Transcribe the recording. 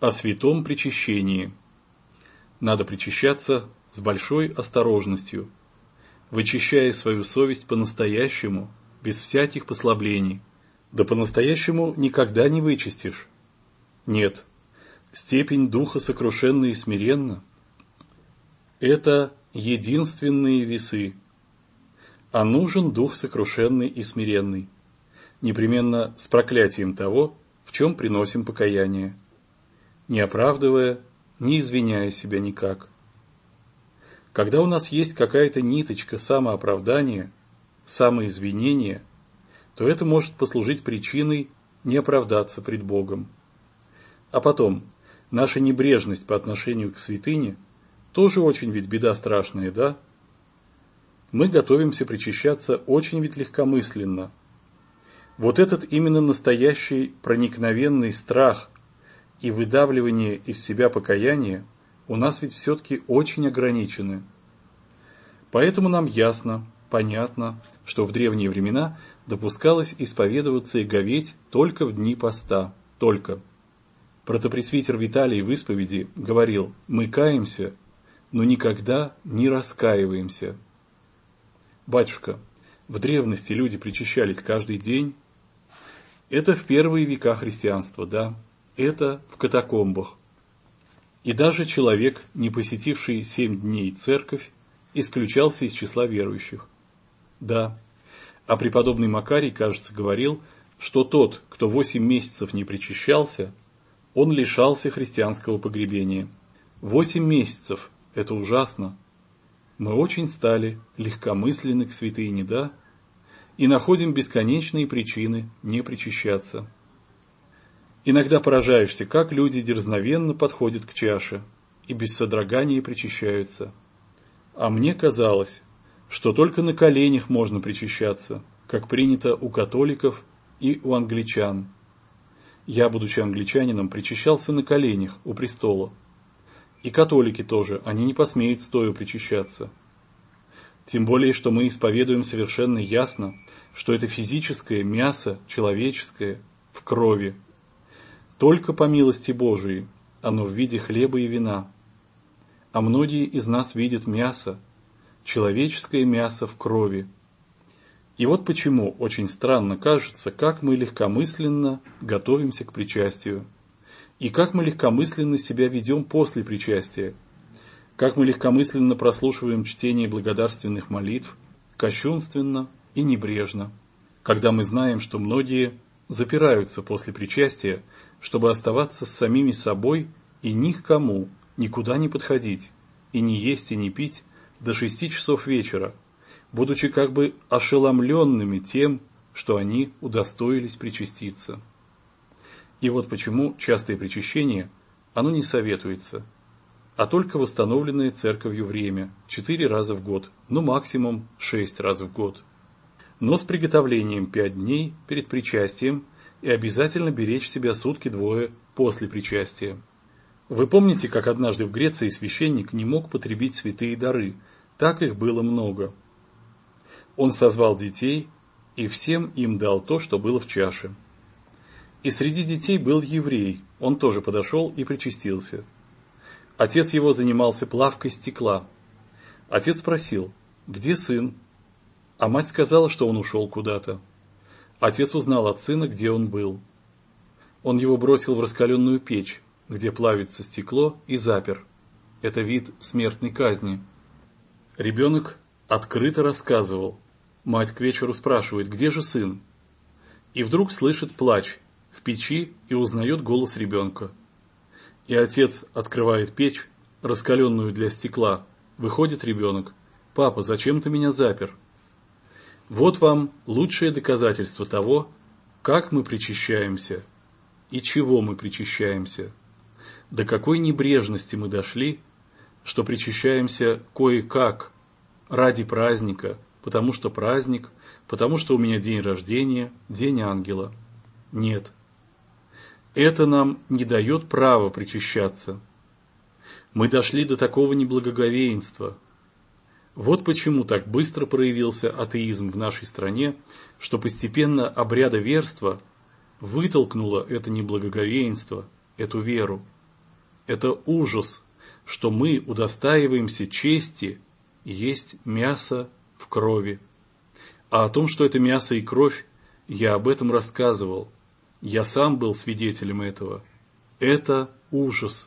О святом причащении. Надо причащаться с большой осторожностью, вычищая свою совесть по-настоящему, без всяких послаблений. Да по-настоящему никогда не вычистишь. Нет, степень духа сокрушенна и смиренна – это единственные весы. А нужен дух сокрушенный и смиренный, непременно с проклятием того, в чем приносим покаяние не оправдывая, не извиняя себя никак. Когда у нас есть какая-то ниточка самооправдания, самоизвинения, то это может послужить причиной не оправдаться пред Богом. А потом, наша небрежность по отношению к святыне тоже очень ведь беда страшная, да? Мы готовимся причащаться очень ведь легкомысленно. Вот этот именно настоящий проникновенный страх и выдавливание из себя покаяния у нас ведь все-таки очень ограничены. Поэтому нам ясно, понятно, что в древние времена допускалось исповедоваться и говеть только в дни поста, только. Протопресвитер Виталий в исповеди говорил «Мы каемся, но никогда не раскаиваемся». Батюшка, в древности люди причащались каждый день. Это в первые века христианства, да, это в катакомбах. И даже человек, не посетивший семь дней церковь, исключался из числа верующих. Да, а преподобный Макарий, кажется, говорил, что тот, кто восемь месяцев не причащался, он лишался христианского погребения. Восемь месяцев – это ужасно. Мы очень стали легкомысленны к святыне, да? И находим бесконечные причины не причащаться. Иногда поражаешься, как люди дерзновенно подходят к чаше и без содрогания причащаются. А мне казалось, что только на коленях можно причащаться, как принято у католиков и у англичан. Я, будучи англичанином, причащался на коленях у престола. И католики тоже, они не посмеют стоя причащаться. Тем более, что мы исповедуем совершенно ясно, что это физическое мясо, человеческое, в крови, только по милости Божией оно в виде хлеба и вина. А многие из нас видят мясо, человеческое мясо в крови. И вот почему очень странно кажется, как мы легкомысленно готовимся к причастию. И как мы легкомысленно себя ведем после причастия. Как мы легкомысленно прослушиваем чтение благодарственных молитв, кощунственно и небрежно. Когда мы знаем, что многие запираются после причастия, чтобы оставаться с самими собой и ни к кому, никуда не подходить, и не есть и не пить до шести часов вечера, будучи как бы ошеломленными тем, что они удостоились причаститься. И вот почему частое причащение, оно не советуется, а только восстановленное церковью время, четыре раза в год, ну максимум шесть раз в год. Но с приготовлением пять дней перед причастием – и обязательно беречь себя сутки-двое после причастия. Вы помните, как однажды в Греции священник не мог потребить святые дары, так их было много. Он созвал детей и всем им дал то, что было в чаше. И среди детей был еврей, он тоже подошел и причастился. Отец его занимался плавкой стекла. Отец спросил, где сын? А мать сказала, что он ушел куда-то. Отец узнал от сына, где он был. Он его бросил в раскаленную печь, где плавится стекло, и запер. Это вид смертной казни. Ребенок открыто рассказывал. Мать к вечеру спрашивает, где же сын? И вдруг слышит плач в печи и узнает голос ребенка. И отец открывает печь, раскаленную для стекла. Выходит ребенок. «Папа, зачем ты меня запер?» Вот вам лучшее доказательство того, как мы причащаемся и чего мы причащаемся. До какой небрежности мы дошли, что причащаемся кое-как ради праздника, потому что праздник, потому что у меня день рождения, день ангела. Нет. Это нам не дает права причащаться. Мы дошли до такого неблагоговеинства – вот почему так быстро проявился атеизм в нашей стране, что постепенно обряда верства вытолкнуло это неблагоговеинство, эту веру. Это ужас, что мы удостаиваемся чести есть мясо в крови. А о том, что это мясо и кровь, я об этом рассказывал. Я сам был свидетелем этого. Это ужас.